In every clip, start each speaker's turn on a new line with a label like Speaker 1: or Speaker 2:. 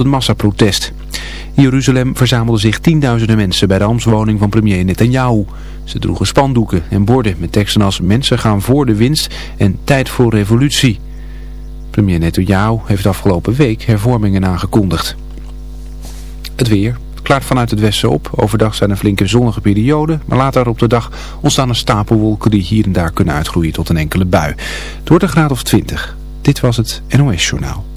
Speaker 1: een massaprotest. In Jeruzalem verzamelden zich tienduizenden mensen bij de ambtswoning van premier Netanyahu. Ze droegen spandoeken en borden met teksten als mensen gaan voor de winst en tijd voor revolutie. Premier Netanyahu heeft afgelopen week hervormingen aangekondigd. Het weer. Klaart vanuit het westen op. Overdag zijn er flinke zonnige perioden, maar later op de dag ontstaan er stapelwolken die hier en daar kunnen uitgroeien tot een enkele bui. Het wordt een graad of 20. Dit was het NOS Journaal.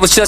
Speaker 2: Was
Speaker 3: just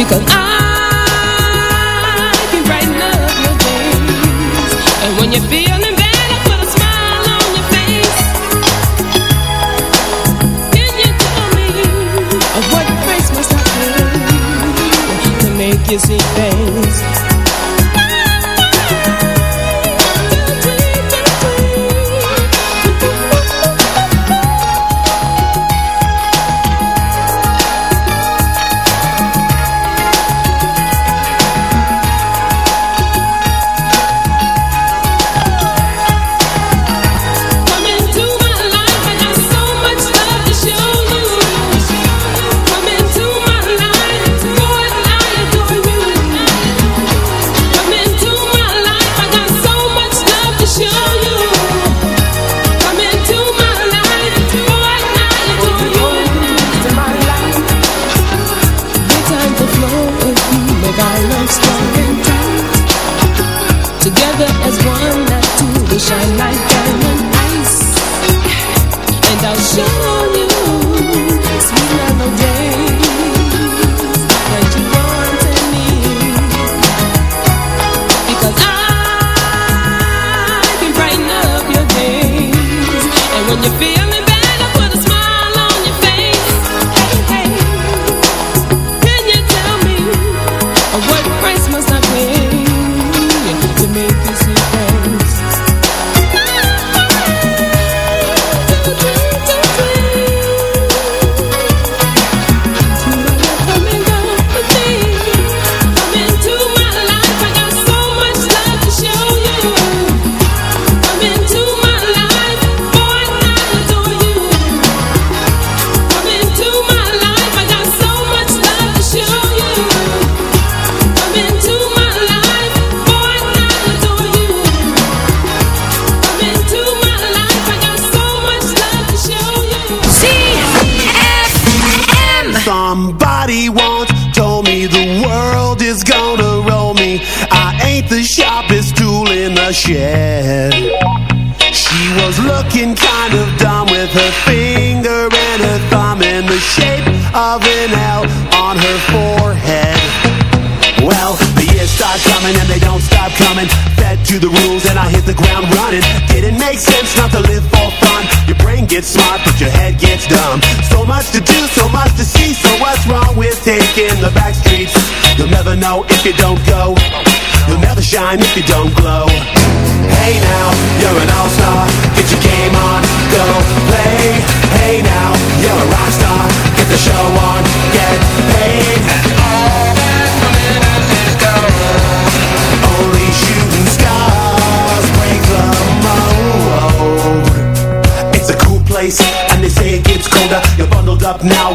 Speaker 2: Because
Speaker 4: I can brighten up your days. And when you're feeling put a smile on your face. Can you tell me what must I to make you see?
Speaker 5: Don't glow. Hey now, you're an all-star. Get your game on, go play. Hey now, you're a rock star. Get the show on, get paid. All that glitters is gold Only shooting stars break the mold. It's a cool place And they say it gets colder. You're bundled up now,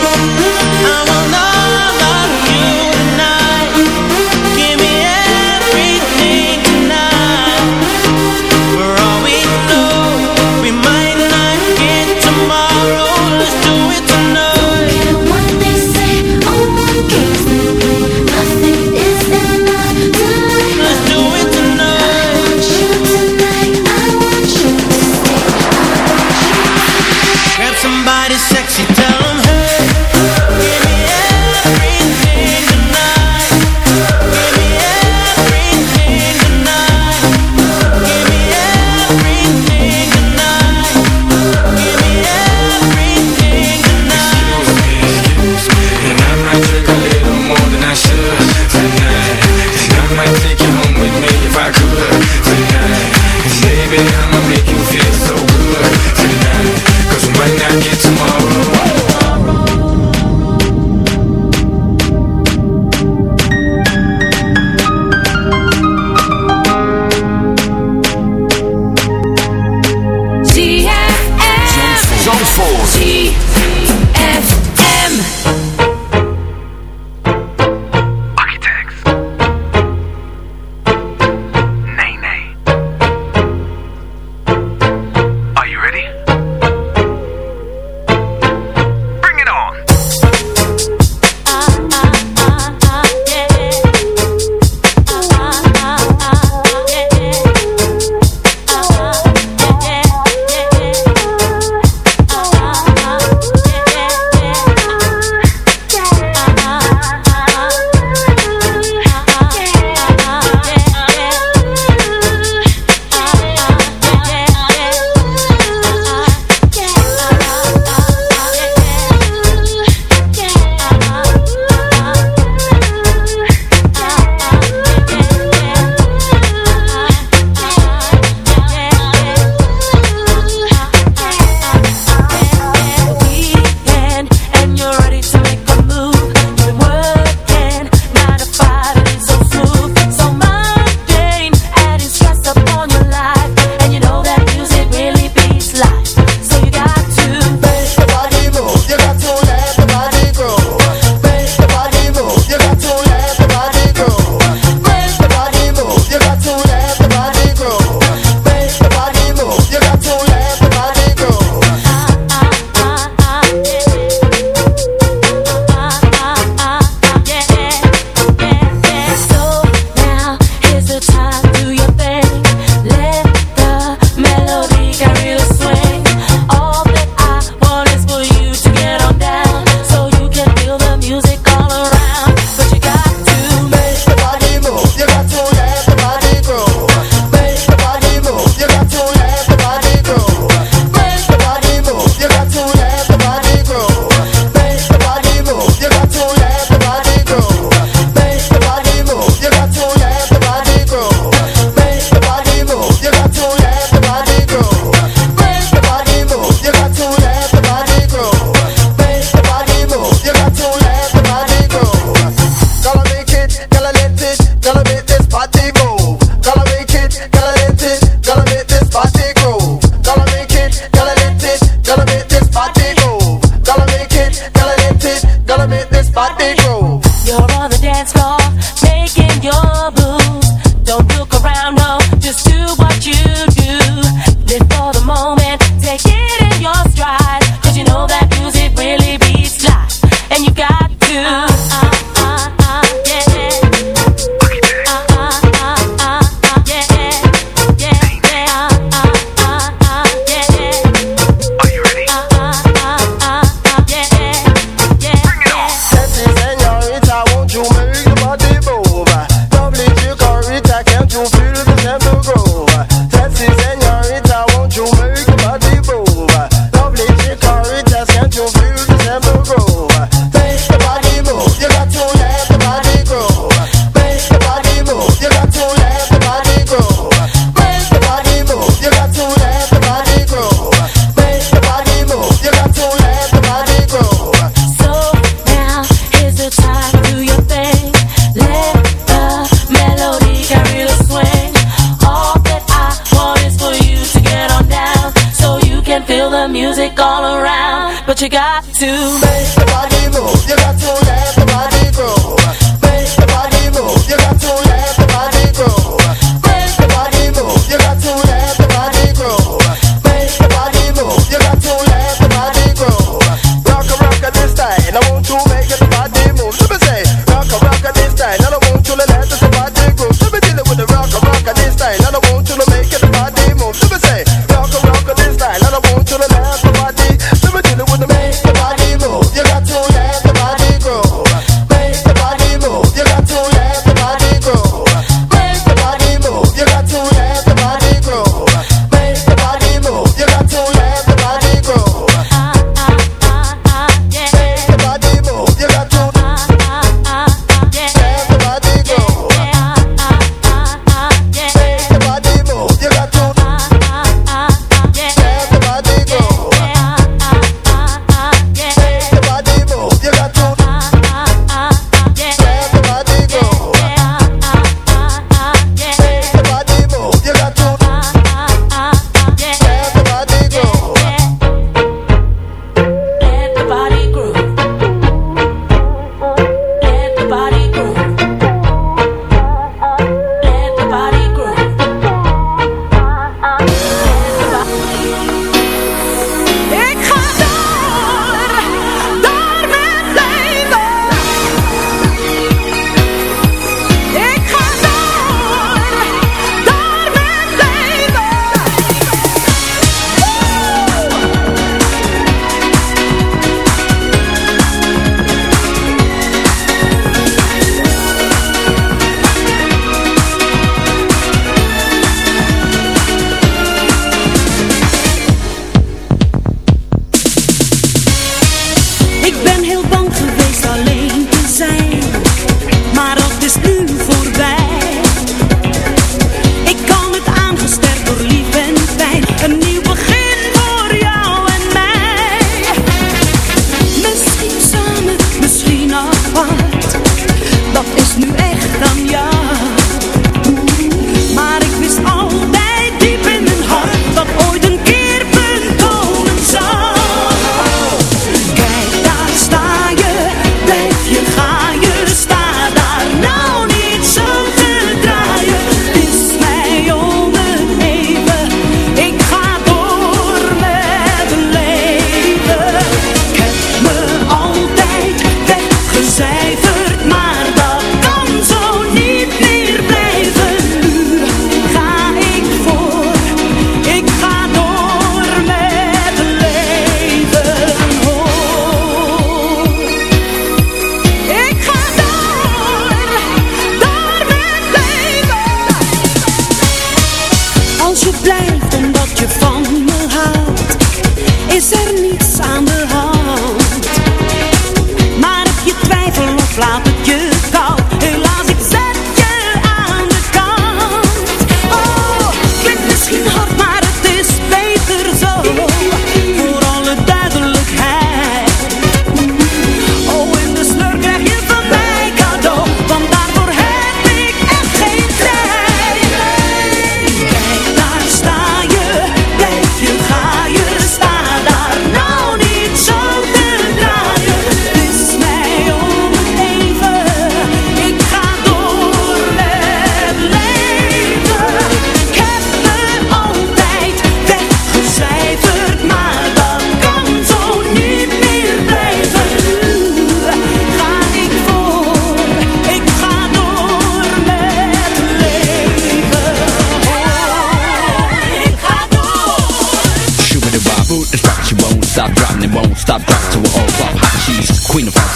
Speaker 4: feel the music all around, but you got to.
Speaker 2: make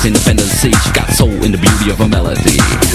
Speaker 6: independence. She got soul in the beauty of her melody.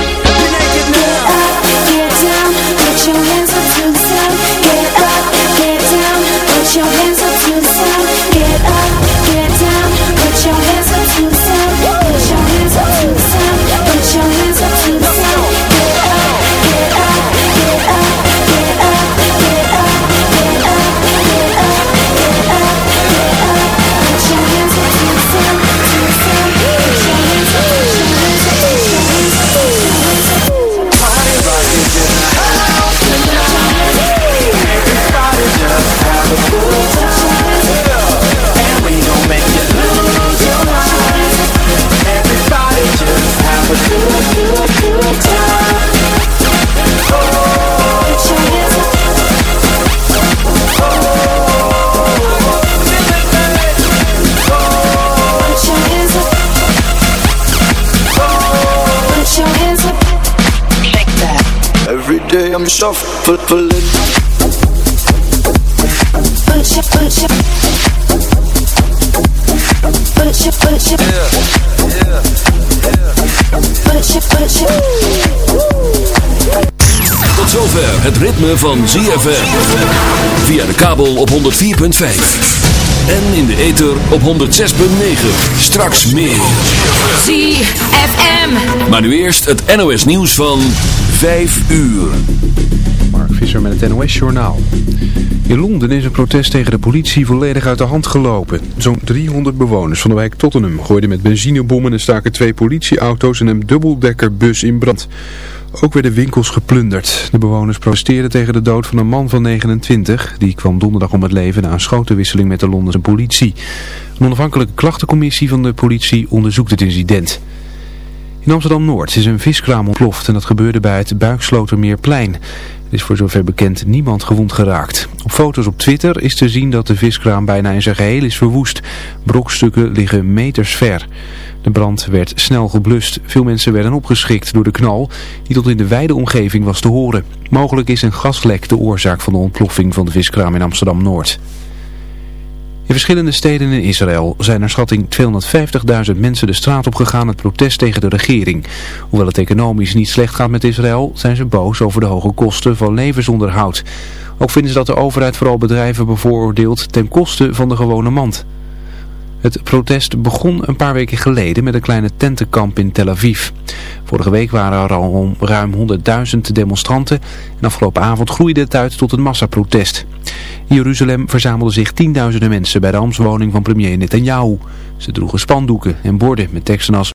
Speaker 7: I'm shuffling.
Speaker 4: Put your, put your. Put your, put your. Put your, put your.
Speaker 8: Tot zover het ritme van ZFM. Via de kabel op 104.5. En in de ether op 106.9. Straks meer.
Speaker 9: ZFM.
Speaker 8: Maar nu eerst het NOS nieuws van 5 uur.
Speaker 1: Mark Visser met het NOS Journaal. In Londen is een protest tegen de politie volledig uit de hand gelopen. Zo'n 300 bewoners van de wijk Tottenham gooiden met benzinebommen en staken twee politieauto's en een dubbeldekkerbus in brand. Ook werden winkels geplunderd. De bewoners protesteerden tegen de dood van een man van 29. Die kwam donderdag om het leven na een schotenwisseling met de Londense politie. Een onafhankelijke klachtencommissie van de politie onderzoekt het incident. In Amsterdam-Noord is een viskraam ontploft en dat gebeurde bij het Buikslotermeerplein. Er is voor zover bekend niemand gewond geraakt. Op foto's op Twitter is te zien dat de viskraam bijna in zijn geheel is verwoest. Brokstukken liggen meters ver. De brand werd snel geblust. Veel mensen werden opgeschrikt door de knal, die tot in de wijde omgeving was te horen. Mogelijk is een gaslek de oorzaak van de ontploffing van de viskraam in Amsterdam-Noord. In verschillende steden in Israël zijn naar schatting 250.000 mensen de straat op gegaan het protest tegen de regering. Hoewel het economisch niet slecht gaat met Israël, zijn ze boos over de hoge kosten van levensonderhoud. Ook vinden ze dat de overheid vooral bedrijven bevooroordeelt ten koste van de gewone man. Het protest begon een paar weken geleden met een kleine tentenkamp in Tel Aviv. Vorige week waren er al ruim 100.000 demonstranten en afgelopen avond groeide het uit tot een massaprotest. In Jeruzalem verzamelden zich tienduizenden mensen bij de ambtswoning van premier Netanyahu. Ze droegen spandoeken en borden met teksten als